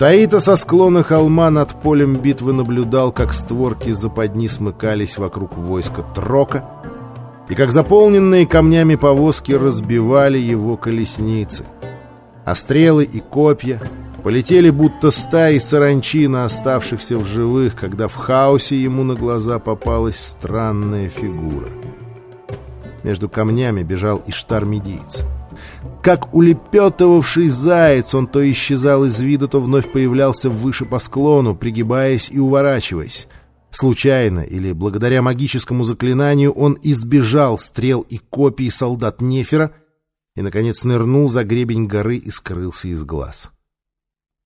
Таита со склона холма над полем битвы наблюдал, как створки западни смыкались вокруг войска Трока, и как заполненные камнями повозки разбивали его колесницы. А стрелы и копья полетели будто стаи саранчи на оставшихся в живых, когда в хаосе ему на глаза попалась странная фигура. Между камнями бежал Иштар-медиец. Как улепетывавший заяц, он то исчезал из вида, то вновь появлялся выше по склону, пригибаясь и уворачиваясь. Случайно или благодаря магическому заклинанию он избежал стрел и копий солдат Нефера и, наконец, нырнул за гребень горы и скрылся из глаз.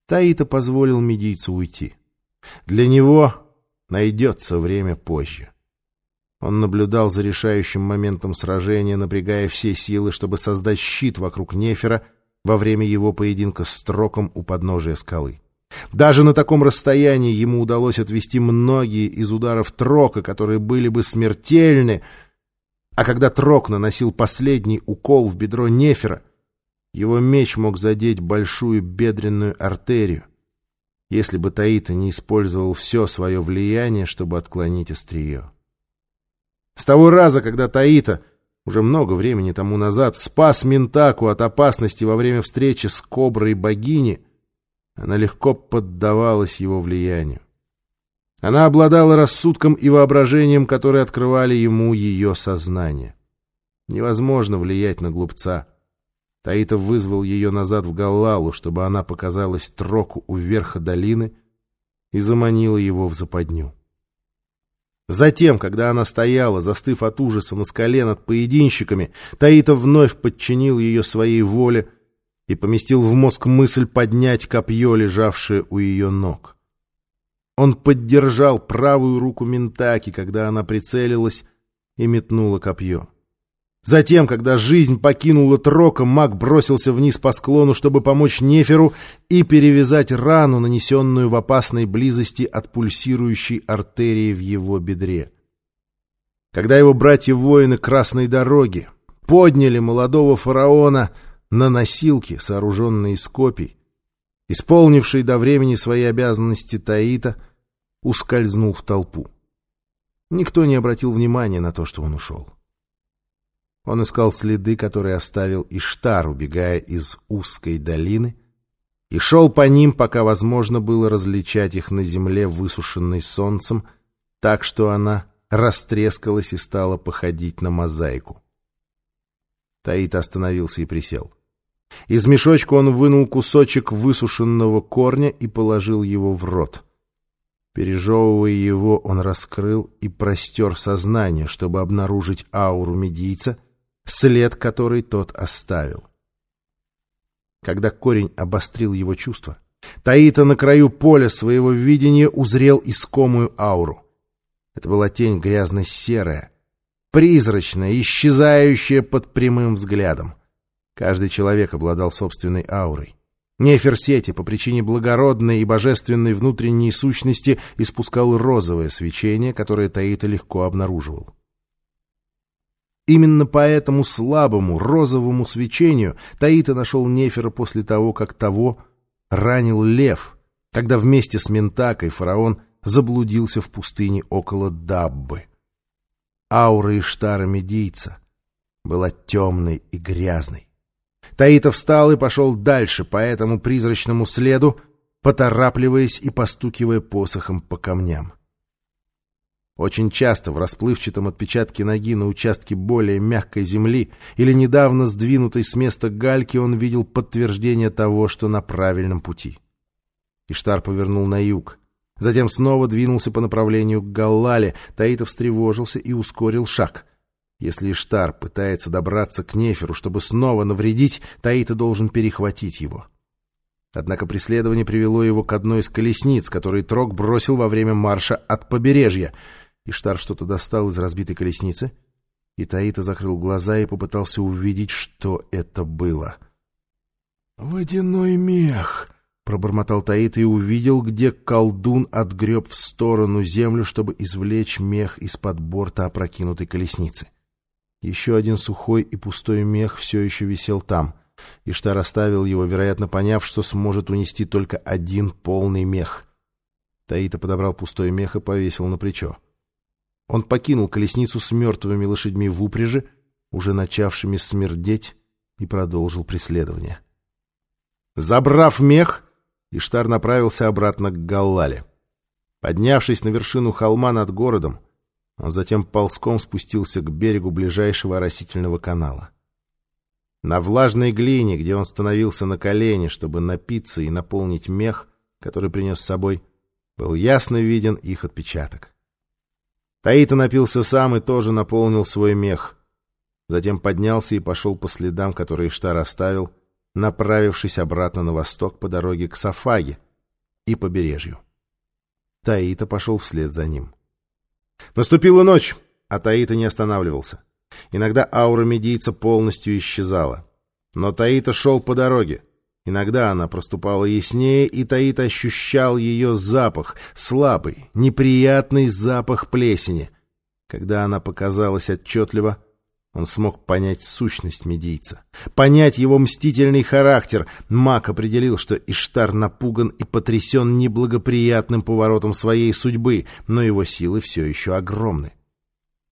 Таита позволил медийцу уйти. Для него найдется время позже. Он наблюдал за решающим моментом сражения, напрягая все силы, чтобы создать щит вокруг Нефера во время его поединка с Троком у подножия скалы. Даже на таком расстоянии ему удалось отвести многие из ударов Трока, которые были бы смертельны, а когда Трок наносил последний укол в бедро Нефера, его меч мог задеть большую бедренную артерию, если бы Таита не использовал все свое влияние, чтобы отклонить острие. С того раза, когда Таита, уже много времени тому назад, спас Ментаку от опасности во время встречи с Коброй богини, она легко поддавалась его влиянию. Она обладала рассудком и воображением, которые открывали ему ее сознание. Невозможно влиять на глупца. Таита вызвал ее назад в Галлалу, чтобы она показалась Троку у верха долины и заманила его в западню. Затем, когда она стояла, застыв от ужаса на скале над поединщиками, Таита вновь подчинил ее своей воле и поместил в мозг мысль поднять копье, лежавшее у ее ног. Он поддержал правую руку Ментаки, когда она прицелилась и метнула копье. Затем, когда жизнь покинула Трока, маг бросился вниз по склону, чтобы помочь Неферу и перевязать рану, нанесенную в опасной близости от пульсирующей артерии в его бедре. Когда его братья-воины Красной Дороги подняли молодого фараона на носилки, сооруженные из копий, исполнивший до времени свои обязанности Таита, ускользнул в толпу. Никто не обратил внимания на то, что он ушел. Он искал следы, которые оставил Иштар, убегая из узкой долины, и шел по ним, пока возможно было различать их на земле, высушенной солнцем, так что она растрескалась и стала походить на мозаику. Таит остановился и присел. Из мешочка он вынул кусочек высушенного корня и положил его в рот. Пережевывая его, он раскрыл и простер сознание, чтобы обнаружить ауру медийца, след который тот оставил. Когда корень обострил его чувства, Таита на краю поля своего видения узрел искомую ауру. Это была тень грязно-серая, призрачная, исчезающая под прямым взглядом. Каждый человек обладал собственной аурой. Неферсети по причине благородной и божественной внутренней сущности испускал розовое свечение, которое Таита легко обнаруживал. Именно по этому слабому розовому свечению Таита нашел Нефера после того, как того ранил лев, когда вместе с Ментакой фараон заблудился в пустыне около Даббы. Аура Иштара Медийца была темной и грязной. Таита встал и пошел дальше по этому призрачному следу, поторапливаясь и постукивая посохом по камням. Очень часто в расплывчатом отпечатке ноги на участке более мягкой земли или недавно сдвинутой с места гальки он видел подтверждение того, что на правильном пути. Иштар повернул на юг. Затем снова двинулся по направлению к Галлале. Таитов встревожился и ускорил шаг. Если Иштар пытается добраться к Неферу, чтобы снова навредить, Таита должен перехватить его. Однако преследование привело его к одной из колесниц, которые Трог бросил во время марша от побережья — Иштар что-то достал из разбитой колесницы, и Таита закрыл глаза и попытался увидеть, что это было. «Водяной мех!» — пробормотал Таита и увидел, где колдун отгреб в сторону землю, чтобы извлечь мех из-под борта опрокинутой колесницы. Еще один сухой и пустой мех все еще висел там — Иштар оставил его, вероятно, поняв, что сможет унести только один полный мех. Таита подобрал пустой мех и повесил на плечо. Он покинул колесницу с мертвыми лошадьми в упряжи, уже начавшими смердеть, и продолжил преследование. Забрав мех, Иштар направился обратно к Галлале. Поднявшись на вершину холма над городом, он затем ползком спустился к берегу ближайшего оросительного канала. На влажной глине, где он становился на колени, чтобы напиться и наполнить мех, который принес с собой, был ясно виден их отпечаток. Таита напился сам и тоже наполнил свой мех. Затем поднялся и пошел по следам, которые Штар оставил, направившись обратно на восток по дороге к Сафаге и побережью. Таита пошел вслед за ним. Наступила ночь, а Таита не останавливался. Иногда аура медийца полностью исчезала. Но Таита шел по дороге. Иногда она проступала яснее, и Таита ощущал ее запах, слабый, неприятный запах плесени. Когда она показалась отчетливо, он смог понять сущность медийца, понять его мстительный характер. Маг определил, что Иштар напуган и потрясен неблагоприятным поворотом своей судьбы, но его силы все еще огромны.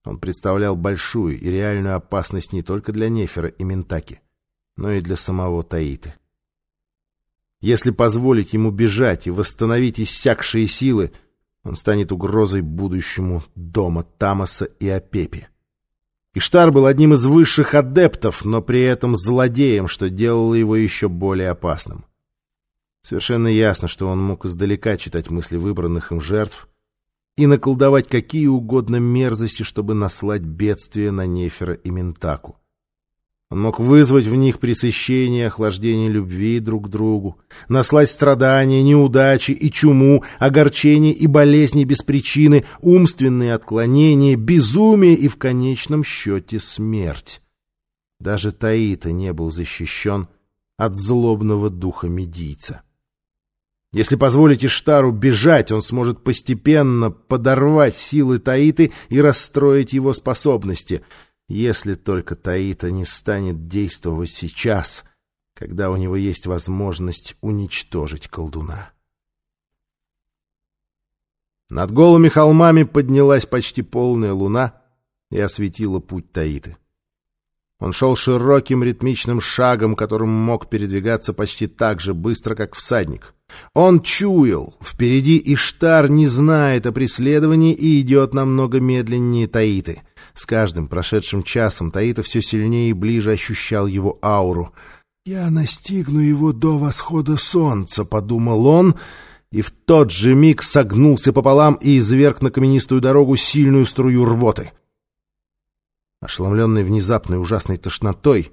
Он представлял большую и реальную опасность не только для Нефера и Ментаки, но и для самого Таиты. Если позволить ему бежать и восстановить иссякшие силы, он станет угрозой будущему дома Тамаса и Апепи. Иштар был одним из высших адептов, но при этом злодеем, что делало его еще более опасным. Совершенно ясно, что он мог издалека читать мысли выбранных им жертв и наколдовать какие угодно мерзости, чтобы наслать бедствие на Нефера и Ментаку. Он мог вызвать в них пресыщение, охлаждение любви друг к другу, наслать страдания, неудачи и чуму, огорчение и болезни без причины, умственные отклонения, безумие и, в конечном счете, смерть. Даже Таита не был защищен от злобного духа медийца. Если позволить Иштару бежать, он сможет постепенно подорвать силы Таиты и расстроить его способности — если только Таита не станет действовать сейчас, когда у него есть возможность уничтожить колдуна. Над голыми холмами поднялась почти полная луна и осветила путь Таиты. Он шел широким ритмичным шагом, которым мог передвигаться почти так же быстро, как всадник. Он чуял, впереди Иштар не знает о преследовании и идет намного медленнее Таиты — с каждым прошедшим часом Таита все сильнее и ближе ощущал его ауру. «Я настигну его до восхода солнца», — подумал он, и в тот же миг согнулся пополам и изверг на каменистую дорогу сильную струю рвоты. Ошеломленный внезапной ужасной тошнотой,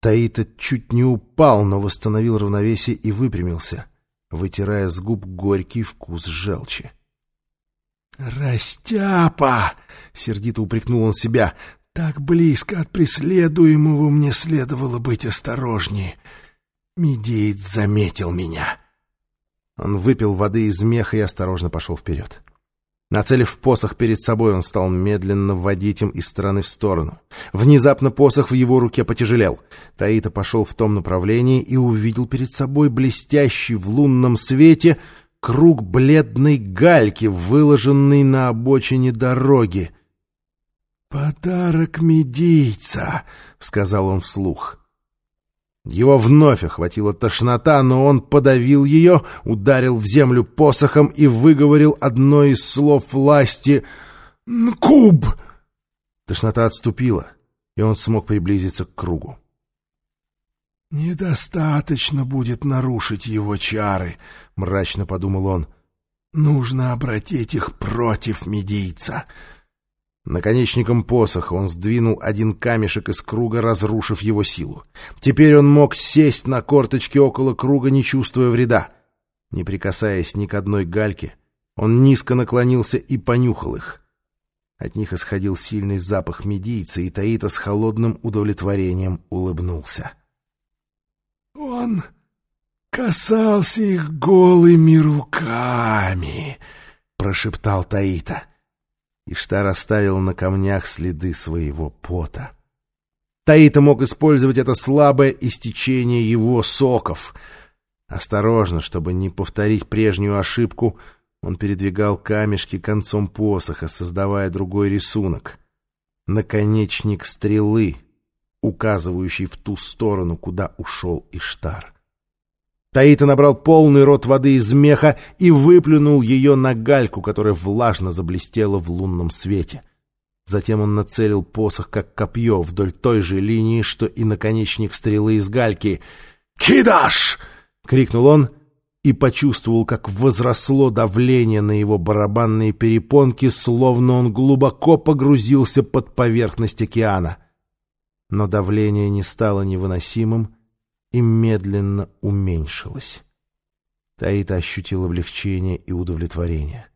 Таита чуть не упал, но восстановил равновесие и выпрямился, вытирая с губ горький вкус желчи. «Растяпа!» — сердито упрекнул он себя. «Так близко от преследуемого мне следовало быть осторожнее. Медеец заметил меня». Он выпил воды из меха и осторожно пошел вперед. Нацелив посох перед собой, он стал медленно вводить им из стороны в сторону. Внезапно посох в его руке потяжелел. Таита пошел в том направлении и увидел перед собой блестящий в лунном свете — круг бледной гальки, выложенный на обочине дороги. «Подарок медийца», — сказал он вслух. Его вновь охватила тошнота, но он подавил ее, ударил в землю посохом и выговорил одно из слов власти «Нкуб!». Тошнота отступила, и он смог приблизиться к кругу. «Недостаточно будет нарушить его чары», — мрачно подумал он. «Нужно обратить их против медийца». Наконечником посоха он сдвинул один камешек из круга, разрушив его силу. Теперь он мог сесть на корточки около круга, не чувствуя вреда. Не прикасаясь ни к одной гальке, он низко наклонился и понюхал их. От них исходил сильный запах медийца, и Таита с холодным удовлетворением улыбнулся. Он касался их голыми руками, — прошептал Таита. Иштар оставил на камнях следы своего пота. Таита мог использовать это слабое истечение его соков. Осторожно, чтобы не повторить прежнюю ошибку, он передвигал камешки концом посоха, создавая другой рисунок. Наконечник стрелы, указывающий в ту сторону, куда ушел Иштар. Таита набрал полный рот воды из меха и выплюнул ее на гальку, которая влажно заблестела в лунном свете. Затем он нацелил посох, как копье, вдоль той же линии, что и наконечник стрелы из гальки. «Кидаш!» — крикнул он и почувствовал, как возросло давление на его барабанные перепонки, словно он глубоко погрузился под поверхность океана. Но давление не стало невыносимым и медленно уменьшилось. Таита ощутил облегчение и удовлетворение.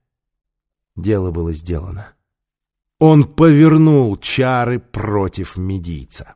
Дело было сделано. Он повернул чары против медийца.